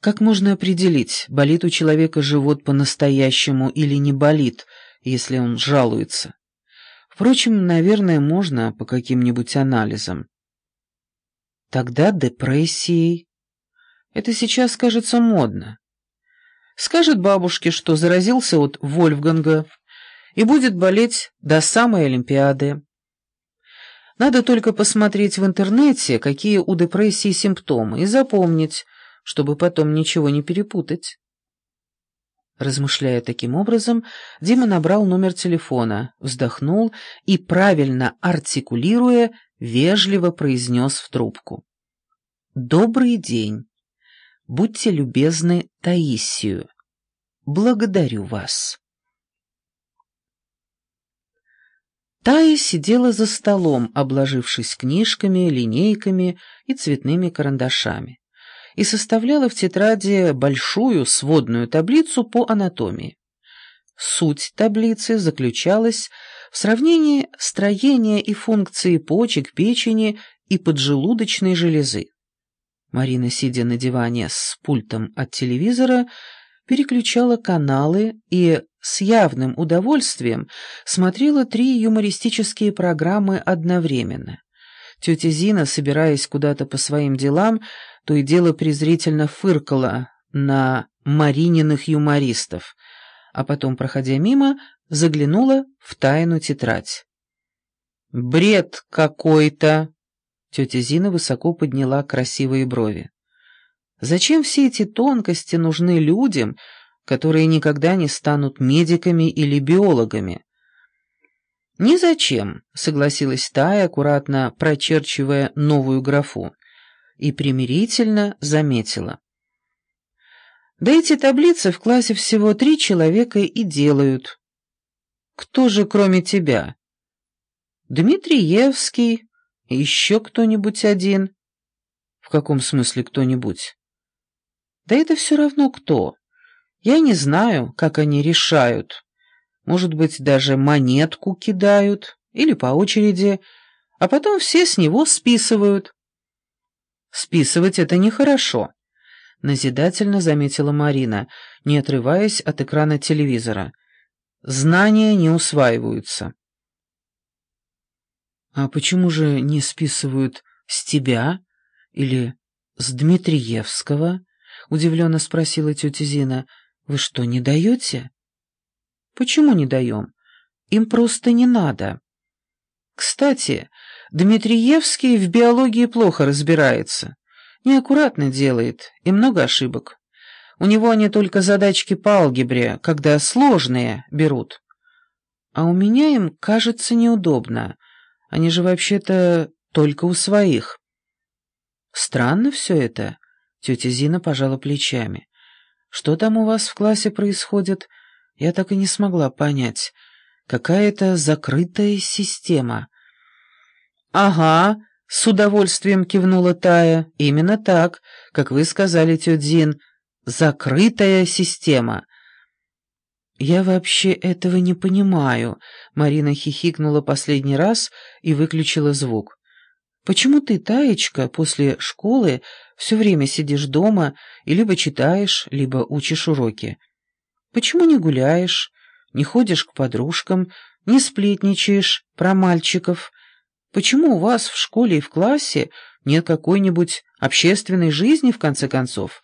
Как можно определить, болит у человека живот по-настоящему или не болит, если он жалуется? Впрочем, наверное, можно по каким-нибудь анализам. Тогда депрессией. Это сейчас кажется модно. Скажет бабушке, что заразился от Вольфганга и будет болеть до самой Олимпиады. Надо только посмотреть в интернете, какие у депрессии симптомы, и запомнить, чтобы потом ничего не перепутать. Размышляя таким образом, Дима набрал номер телефона, вздохнул и, правильно артикулируя, вежливо произнес в трубку. «Добрый день. Будьте любезны Таисию. Благодарю вас». Тая сидела за столом, обложившись книжками, линейками и цветными карандашами, и составляла в тетради большую сводную таблицу по анатомии. Суть таблицы заключалась в сравнении строения и функции почек, печени и поджелудочной железы. Марина, сидя на диване с пультом от телевизора, переключала каналы и с явным удовольствием смотрела три юмористические программы одновременно. Тетя Зина, собираясь куда-то по своим делам, то и дело презрительно фыркала на Марининых юмористов, а потом, проходя мимо, заглянула в тайну тетрадь. «Бред какой-то!» Тетя Зина высоко подняла красивые брови. «Зачем все эти тонкости нужны людям, которые никогда не станут медиками или биологами?» «Незачем», — согласилась Тая, аккуратно прочерчивая новую графу, и примирительно заметила. «Да эти таблицы в классе всего три человека и делают. Кто же, кроме тебя?» «Дмитриевский, еще кто-нибудь один?» «В каком смысле кто-нибудь?» «Да это все равно кто. Я не знаю, как они решают. Может быть, даже монетку кидают, или по очереди, а потом все с него списывают». «Списывать это нехорошо», — назидательно заметила Марина, не отрываясь от экрана телевизора. «Знания не усваиваются». «А почему же не списывают с тебя или с Дмитриевского?» — удивленно спросила тетя Зина. «Вы что, не даете?» «Почему не даем? Им просто не надо. Кстати, Дмитриевский в биологии плохо разбирается. Неаккуратно делает и много ошибок. У него они только задачки по алгебре, когда сложные берут. А у меня им кажется неудобно. Они же вообще-то только у своих. Странно все это. Тетя Зина пожала плечами. Что там у вас в классе происходит? Я так и не смогла понять. Какая-то закрытая система. Ага, с удовольствием кивнула Тая. Именно так, как вы сказали, тетя. Закрытая система. «Я вообще этого не понимаю», — Марина хихикнула последний раз и выключила звук. «Почему ты, Таечка, после школы все время сидишь дома и либо читаешь, либо учишь уроки? Почему не гуляешь, не ходишь к подружкам, не сплетничаешь про мальчиков? Почему у вас в школе и в классе нет какой-нибудь общественной жизни, в конце концов?»